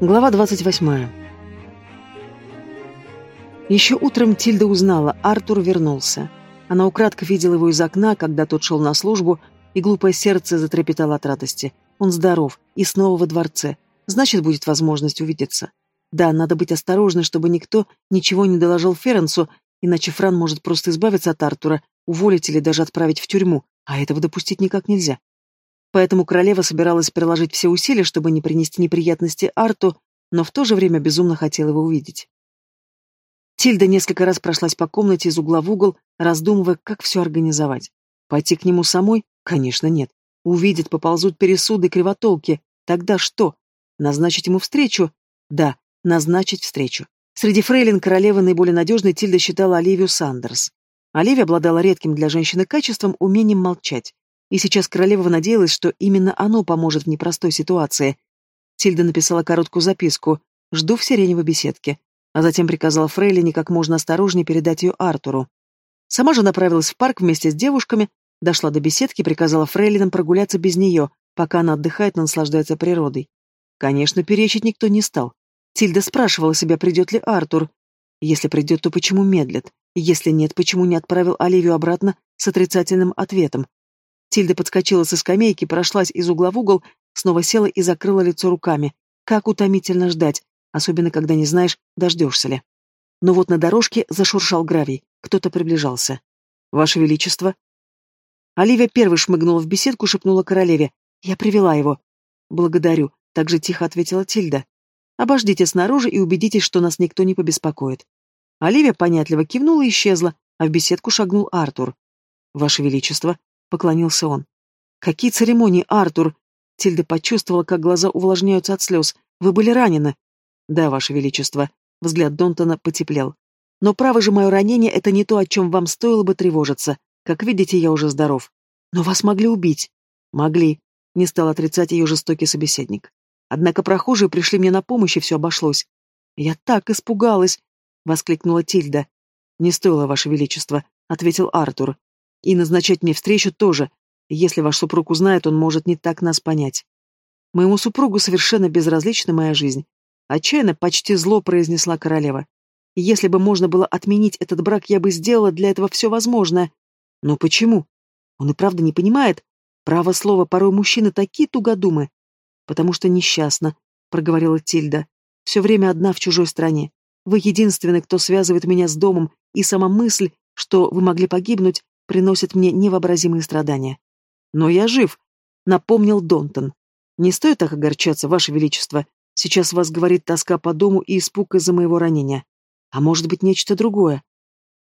Глава 28. Еще утром Тильда узнала, Артур вернулся. Она украдко видела его из окна, когда тот шел на службу, и глупое сердце затрепетало от радости. Он здоров и снова во дворце. Значит, будет возможность увидеться. Да, надо быть осторожной, чтобы никто ничего не доложил Ференсу, иначе Фран может просто избавиться от Артура, уволить или даже отправить в тюрьму, а этого допустить никак нельзя. Поэтому королева собиралась приложить все усилия, чтобы не принести неприятности Арту, но в то же время безумно хотела его увидеть. Тильда несколько раз прошлась по комнате из угла в угол, раздумывая, как все организовать. Пойти к нему самой? Конечно, нет. Увидят, поползут пересуды и кривотолки. Тогда что? Назначить ему встречу? Да, назначить встречу. Среди фрейлин королевы наиболее надежной Тильда считала Оливию Сандерс. Оливия обладала редким для женщины качеством умением молчать. И сейчас королева надеялась, что именно оно поможет в непростой ситуации. Тильда написала короткую записку «Жду в сиреневой беседке», а затем приказала Фрейлине как можно осторожнее передать ее Артуру. Сама же направилась в парк вместе с девушками, дошла до беседки приказала Фрейлинам прогуляться без нее, пока она отдыхает и наслаждается природой. Конечно, перечить никто не стал. Тильда спрашивала себя, придет ли Артур. Если придет, то почему медлит? Если нет, почему не отправил Оливию обратно с отрицательным ответом? Тильда подскочила со скамейки, прошлась из угла в угол, снова села и закрыла лицо руками. Как утомительно ждать, особенно когда не знаешь, дождешься ли. Но вот на дорожке зашуршал гравий, кто-то приближался. «Ваше Величество!» Оливия первой шмыгнула в беседку, шепнула королеве. «Я привела его». «Благодарю», — так же тихо ответила Тильда. «Обождите снаружи и убедитесь, что нас никто не побеспокоит». Оливия понятливо кивнула и исчезла, а в беседку шагнул Артур. «Ваше Величество!» — поклонился он. «Какие церемонии, Артур?» Тильда почувствовала, как глаза увлажняются от слез. «Вы были ранены?» «Да, Ваше Величество». Взгляд Донтона потеплел. «Но право же мое ранение — это не то, о чем вам стоило бы тревожиться. Как видите, я уже здоров. Но вас могли убить». «Могли», — не стал отрицать ее жестокий собеседник. «Однако прохожие пришли мне на помощь, и все обошлось». «Я так испугалась!» — воскликнула Тильда. «Не стоило, Ваше Величество», — ответил Артур. И назначать мне встречу тоже. Если ваш супруг узнает, он может не так нас понять. Моему супругу совершенно безразлична моя жизнь. Отчаянно, почти зло произнесла королева. Если бы можно было отменить этот брак, я бы сделала для этого все возможное. Но почему? Он и правда не понимает. Право слово, порой мужчины такие тугодумы. Потому что несчастна, проговорила Тильда. Все время одна в чужой стране. Вы единственный, кто связывает меня с домом, и сама мысль, что вы могли погибнуть, приносит мне невообразимые страдания. Но я жив, напомнил Донтон. Не стоит так огорчаться, Ваше Величество. Сейчас вас говорит тоска по дому и испуг из-за моего ранения. А может быть, нечто другое?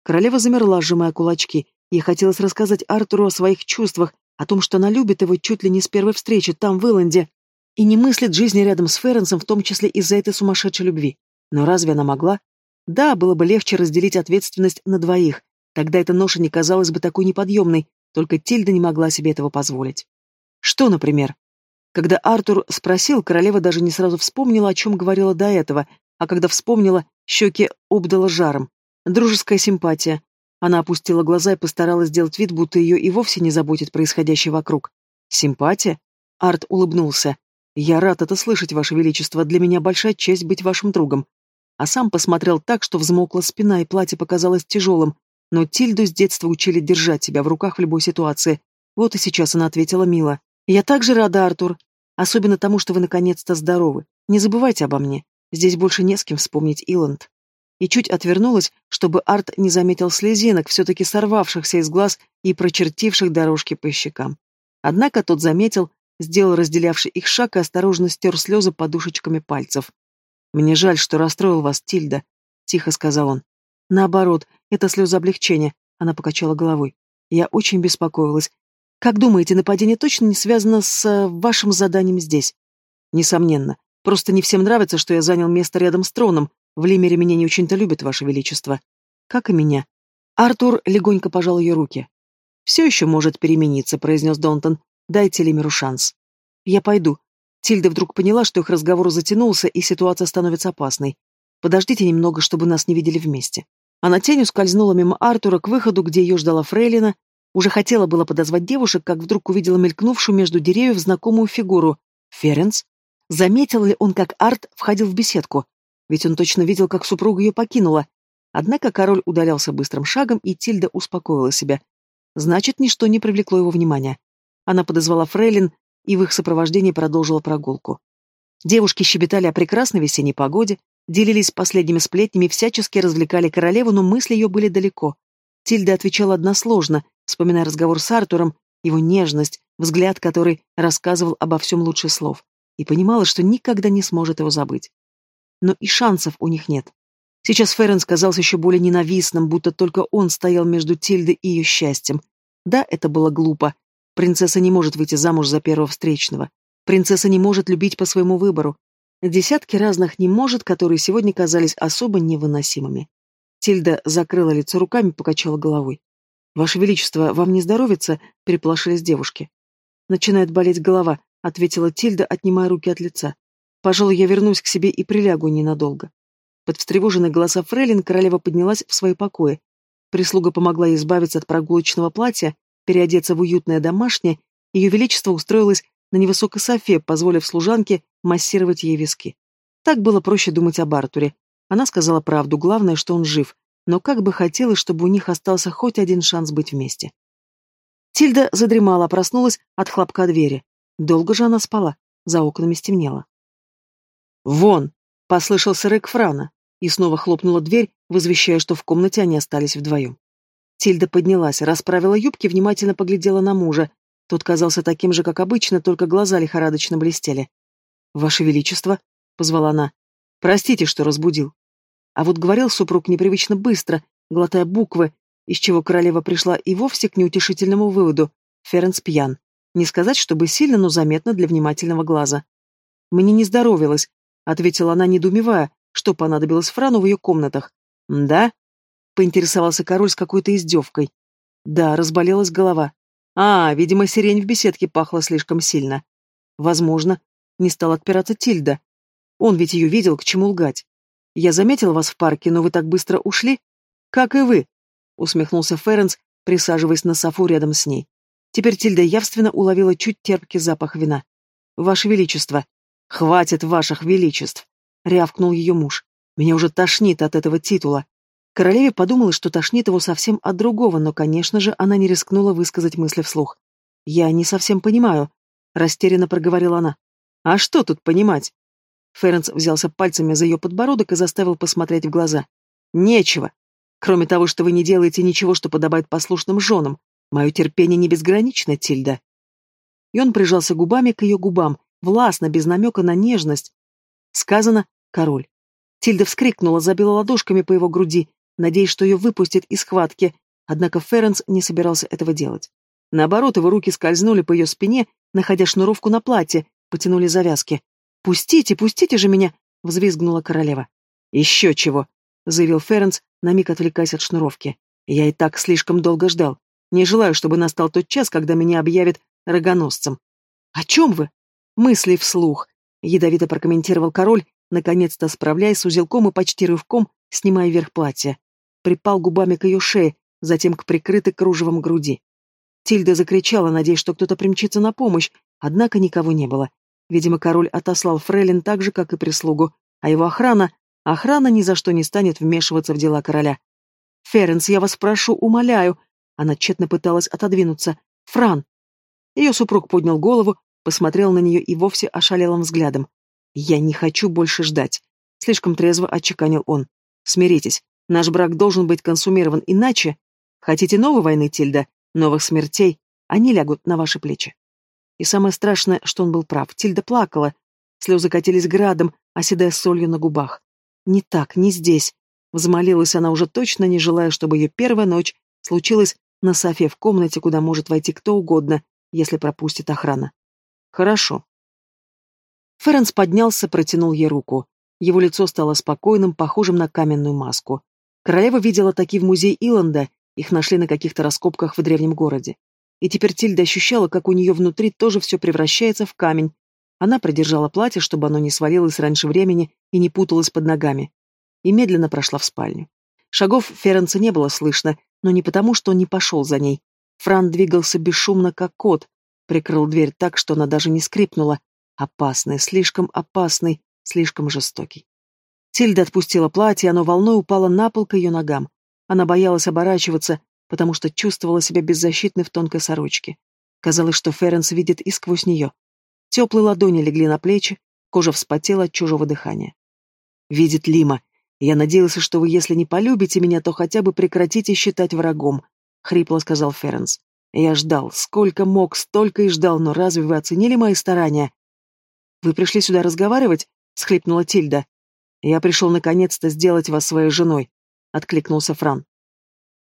Королева замерла, сжимая кулачки. Ей хотелось рассказать Артуру о своих чувствах, о том, что она любит его чуть ли не с первой встречи, там, в Иланде, и не мыслит жизни рядом с Ференсом, в том числе из-за этой сумасшедшей любви. Но разве она могла? Да, было бы легче разделить ответственность на двоих, Тогда эта ноша не казалась бы такой неподъемной, только Тильда не могла себе этого позволить. Что, например? Когда Артур спросил, королева даже не сразу вспомнила, о чем говорила до этого, а когда вспомнила, щеки обдала жаром. Дружеская симпатия. Она опустила глаза и постаралась сделать вид, будто ее и вовсе не заботит происходящее вокруг. «Симпатия?» Арт улыбнулся. «Я рад это слышать, Ваше Величество, для меня большая честь быть вашим другом». А сам посмотрел так, что взмокла спина, и платье показалось тяжелым, но Тильду с детства учили держать себя в руках в любой ситуации. Вот и сейчас она ответила мило. «Я также рада, Артур. Особенно тому, что вы наконец-то здоровы. Не забывайте обо мне. Здесь больше не с кем вспомнить Иланд». И чуть отвернулась, чтобы Арт не заметил слезинок, все-таки сорвавшихся из глаз и прочертивших дорожки по щекам. Однако тот заметил, сделал разделявший их шаг и осторожно стер слезы подушечками пальцев. «Мне жаль, что расстроил вас, Тильда», — тихо сказал он. Наоборот, это слезы облегчения. Она покачала головой. Я очень беспокоилась. Как думаете, нападение точно не связано с э, вашим заданием здесь? Несомненно. Просто не всем нравится, что я занял место рядом с троном. В Лимере меня не очень-то любят, ваше величество. Как и меня. Артур легонько пожал ее руки. «Все еще может перемениться», — произнес Донтон. «Дайте Лимеру шанс». «Я пойду». Тильда вдруг поняла, что их разговор затянулся, и ситуация становится опасной. «Подождите немного, чтобы нас не видели вместе». Она тенью скользнула мимо Артура к выходу, где ее ждала Фрейлина. Уже хотела было подозвать девушек, как вдруг увидела мелькнувшую между деревьев знакомую фигуру. Ференс? Заметил ли он, как Арт входил в беседку? Ведь он точно видел, как супруга ее покинула. Однако король удалялся быстрым шагом, и Тильда успокоила себя. Значит, ничто не привлекло его внимания. Она подозвала Фрейлин и в их сопровождении продолжила прогулку. Девушки щебетали о прекрасной весенней погоде, делились последними сплетнями, всячески развлекали королеву, но мысли ее были далеко. Тильда отвечала односложно, вспоминая разговор с Артуром, его нежность, взгляд, который рассказывал обо всем лучше слов, и понимала, что никогда не сможет его забыть. Но и шансов у них нет. Сейчас Феррен казался еще более ненавистным, будто только он стоял между Тильдой и ее счастьем. Да, это было глупо. Принцесса не может выйти замуж за первого встречного. Принцесса не может любить по своему выбору. Десятки разных «не может», которые сегодня казались особо невыносимыми. Тильда закрыла лицо руками, покачала головой. «Ваше Величество, вам не здоровится?» — переполошились девушки. «Начинает болеть голова», — ответила Тильда, отнимая руки от лица. «Пожалуй, я вернусь к себе и прилягу ненадолго». Под встревоженные голоса Фрейлин королева поднялась в свои покои. Прислуга помогла ей избавиться от прогулочного платья, переодеться в уютное домашнее, ее Величество устроилось на невысокой софе, позволив служанке массировать ей виски. Так было проще думать об Артуре. Она сказала правду, главное, что он жив, но как бы хотелось, чтобы у них остался хоть один шанс быть вместе. Тильда задремала, проснулась от хлопка двери. Долго же она спала, за окнами стемнело. «Вон!» — послышался рык Франа, и снова хлопнула дверь, возвещая, что в комнате они остались вдвоем. Тильда поднялась, расправила юбки, внимательно поглядела на мужа, тот казался таким же, как обычно, только глаза лихорадочно блестели. «Ваше Величество», — позвала она, — «простите, что разбудил». А вот говорил супруг непривычно быстро, глотая буквы, из чего королева пришла и вовсе к неутешительному выводу. Ференс пьян. Не сказать, чтобы сильно, но заметно для внимательного глаза. «Мне не здоровилось», — ответила она, недоумевая, что понадобилось Франу в ее комнатах. «Да?» — поинтересовался король с какой-то издевкой. «Да, разболелась голова. А, видимо, сирень в беседке пахла слишком сильно. Возможно, не стал отпираться Тильда. Он ведь ее видел, к чему лгать. Я заметил вас в парке, но вы так быстро ушли. Как и вы, усмехнулся Ференс, присаживаясь на софу рядом с ней. Теперь Тильда явственно уловила чуть терпкий запах вина. «Ваше Величество!» «Хватит ваших величеств!» — рявкнул ее муж. «Меня уже тошнит от этого титула. Королеве подумала, что тошнит его совсем от другого, но, конечно же, она не рискнула высказать мысли вслух. «Я не совсем понимаю», — растерянно проговорила она. «А что тут понимать?» Ференс взялся пальцами за ее подбородок и заставил посмотреть в глаза. «Нечего. Кроме того, что вы не делаете ничего, что подобает послушным женам. Мое терпение не безгранично, Тильда». И он прижался губами к ее губам, властно, без намека на нежность. Сказано «король». Тильда вскрикнула, забила ладошками по его груди, надеясь, что ее выпустит из схватки, однако Ференс не собирался этого делать. Наоборот, его руки скользнули по ее спине, находя шнуровку на платье, потянули завязки. «Пустите, пустите же меня!» — взвизгнула королева. «Еще чего!» — заявил Ференс, на миг отвлекаясь от шнуровки. «Я и так слишком долго ждал. Не желаю, чтобы настал тот час, когда меня объявят рогоносцем». «О чем вы?» «Мысли вслух», — ядовито прокомментировал король, наконец-то справляясь с узелком и почти рывком, снимая верх платья припал губами к ее шее, затем к прикрытой кружевом груди. Тильда закричала, надеясь, что кто-то примчится на помощь, однако никого не было. Видимо, король отослал Фрейлин так же, как и прислугу, а его охрана... Охрана ни за что не станет вмешиваться в дела короля. «Ференс, я вас прошу, умоляю!» Она тщетно пыталась отодвинуться. «Фран!» Ее супруг поднял голову, посмотрел на нее и вовсе ошалелым взглядом. «Я не хочу больше ждать», — слишком трезво отчеканил он. «Смиритесь, Наш брак должен быть консумирован, иначе... Хотите новой войны, Тильда? Новых смертей? Они лягут на ваши плечи. И самое страшное, что он был прав. Тильда плакала. Слезы катились градом, оседая солью на губах. «Не так, не здесь», — взмолилась она уже точно, не желая, чтобы ее первая ночь случилась на софе в комнате, куда может войти кто угодно, если пропустит охрана. «Хорошо». Ференс поднялся, протянул ей руку. Его лицо стало спокойным, похожим на каменную маску. Королева видела такие в музее Иланда, их нашли на каких-то раскопках в древнем городе. И теперь Тильда ощущала, как у нее внутри тоже все превращается в камень. Она продержала платье, чтобы оно не свалилось раньше времени и не путалось под ногами. И медленно прошла в спальню. Шагов Ференца не было слышно, но не потому, что он не пошел за ней. Фран двигался бесшумно, как кот, прикрыл дверь так, что она даже не скрипнула. Опасный, слишком опасный, слишком жестокий. Тильда отпустила платье, оно волной упало на пол к ее ногам. Она боялась оборачиваться, потому что чувствовала себя беззащитной в тонкой сорочке. Казалось, что Ференс видит и сквозь нее. Теплые ладони легли на плечи, кожа вспотела от чужого дыхания. «Видит Лима. Я надеялся, что вы, если не полюбите меня, то хотя бы прекратите считать врагом», — хрипло сказал Ференс. «Я ждал. Сколько мог, столько и ждал, но разве вы оценили мои старания?» «Вы пришли сюда разговаривать?» — схлипнула Тильда. «Я пришел наконец-то сделать вас своей женой», — откликнулся Фран.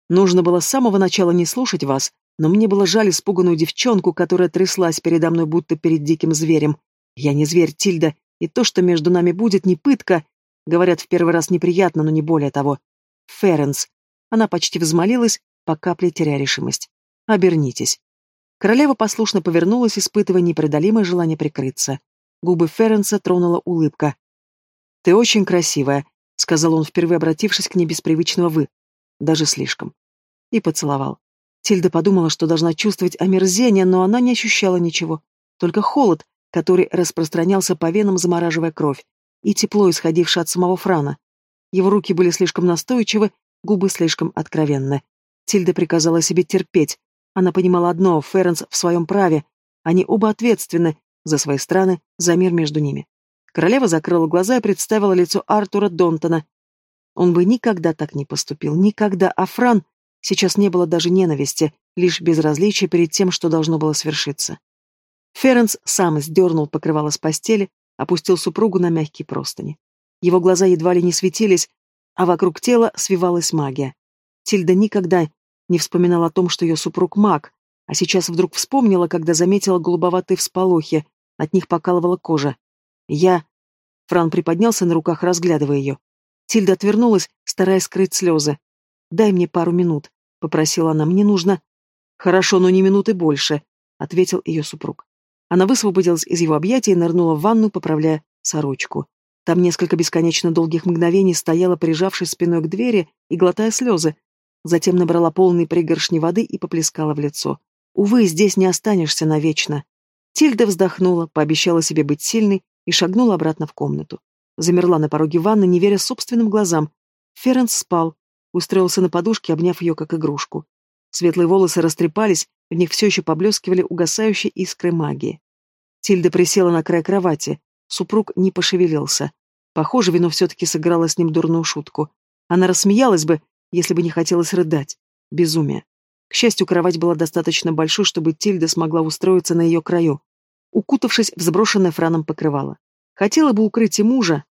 «Нужно было с самого начала не слушать вас, но мне было жаль испуганную девчонку, которая тряслась передо мной, будто перед диким зверем. Я не зверь, Тильда, и то, что между нами будет, не пытка. Говорят, в первый раз неприятно, но не более того. Ференс. Она почти взмолилась, по капле теряя решимость. Обернитесь. Королева послушно повернулась, испытывая непреодолимое желание прикрыться. Губы Ференса тронула улыбка. «Ты очень красивая», — сказал он, впервые обратившись к ней без привычного «вы». Даже слишком. И поцеловал. Тильда подумала, что должна чувствовать омерзение, но она не ощущала ничего. Только холод, который распространялся по венам, замораживая кровь, и тепло, исходившее от самого Франа. Его руки были слишком настойчивы, губы слишком откровенны. Тильда приказала себе терпеть. Она понимала одно — Ференс в своем праве. Они оба ответственны за свои страны, за мир между ними. Королева закрыла глаза и представила лицо Артура Донтона. Он бы никогда так не поступил, никогда, а Фран... Сейчас не было даже ненависти, лишь безразличие перед тем, что должно было свершиться. Ференс сам сдернул покрывало с постели, опустил супругу на мягкие простыни. Его глаза едва ли не светились, а вокруг тела свивалась магия. Тильда никогда не вспоминала о том, что ее супруг маг, а сейчас вдруг вспомнила, когда заметила голубоватые всполохи, от них покалывала кожа. Я... Фран приподнялся на руках, разглядывая ее. Тильда отвернулась, стараясь скрыть слезы. «Дай мне пару минут», — попросила она. «Мне нужно...» «Хорошо, но не минуты больше», — ответил ее супруг. Она высвободилась из его объятий и нырнула в ванну, поправляя сорочку. Там несколько бесконечно долгих мгновений стояла, прижавшись спиной к двери и глотая слезы. Затем набрала полный пригоршни воды и поплескала в лицо. «Увы, здесь не останешься навечно». Тильда вздохнула, пообещала себе быть сильной и шагнула обратно в комнату. Замерла на пороге ванны, не веря собственным глазам. Ференс спал, устроился на подушке, обняв ее как игрушку. Светлые волосы растрепались, в них все еще поблескивали угасающие искры магии. Тильда присела на край кровати. Супруг не пошевелился. Похоже, вино все-таки сыграло с ним дурную шутку. Она рассмеялась бы, если бы не хотелось рыдать. Безумие. К счастью, кровать была достаточно большой, чтобы Тильда смогла устроиться на ее краю, укутавшись в сброшенное Франом покрывало. Хотела бы укрыть и мужа,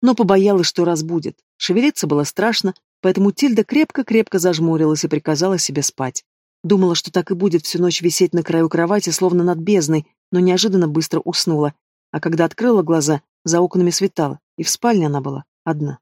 но побоялась, что разбудит. Шевелиться было страшно, Поэтому Тильда крепко-крепко зажмурилась и приказала себе спать. Думала, что так и будет всю ночь висеть на краю кровати, словно над бездной, но неожиданно быстро уснула. А когда открыла глаза, за окнами светало, и в спальне она была одна.